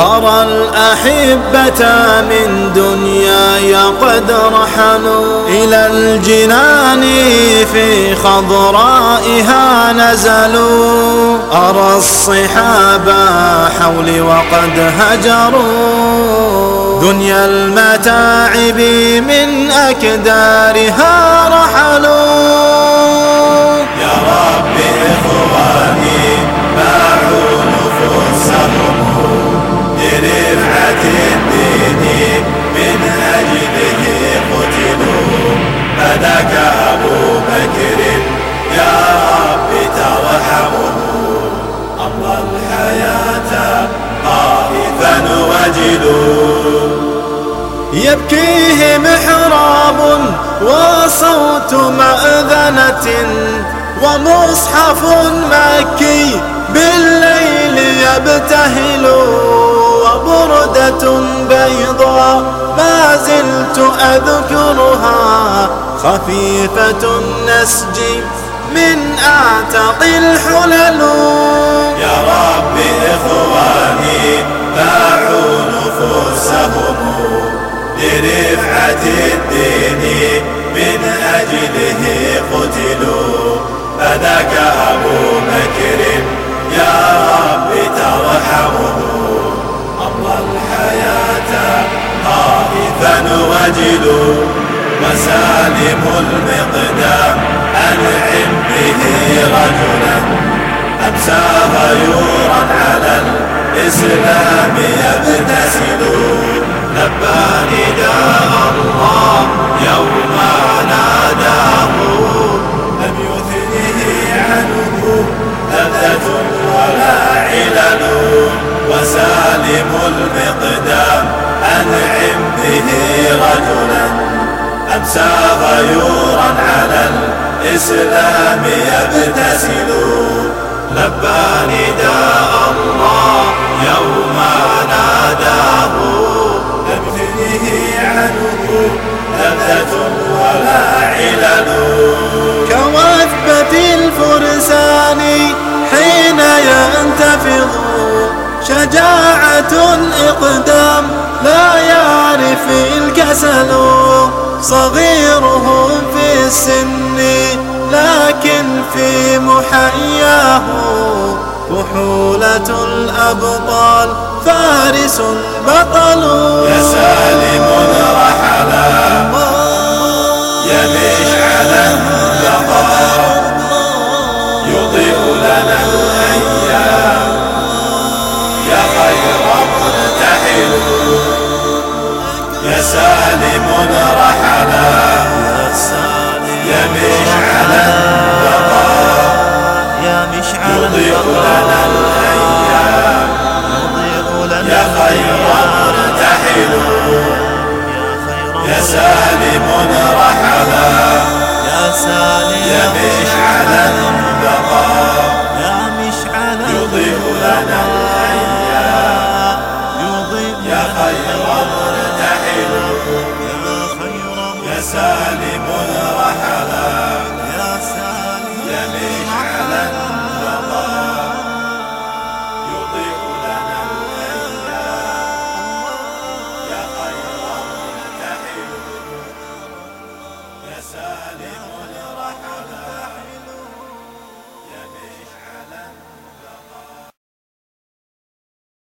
أرى الأحبة من دنياي قد رحلوا إلى الجنان في خضرائها نزلوا. أرى الصحاب حولي وقد هجروا. دنيا المتاعب من أكدارها رحلوا. يبكيه محراب وصوت مأذنة ومصحف مكي بالليل يبتهل وبردة بيضاء ما زلت أذكرها خفيفة النسج من أعتق الحلل. يا رب إخواني فذاك أبو بكر يا رب ترحمه. أمضى الحياة خائفا وجلوا وسالم المقدام. أنعم به رجلا. أمسى غيورا على الإسلام يبتسل لبى نداء الله يوم ناداه وسالم المقدام أنعم به رجلا. أمسى غيورا على الإسلام يبتسل لبى نداء الله يوم ناداه. لم تنه عنه لذة ولا علل. كوثبة الفرسان حين ينتفض. شجاعة إقدام لا يعرف الكسل صغيرهم في السن لكن في محياه كحولة الأبطال فارس بطل. يا سالم سالم رحلا يا مشعل يا مشعل يضيء لنا الأيام. يا خير مرتحل. يا سالم رحلا يا سالم يا مشعل البقاء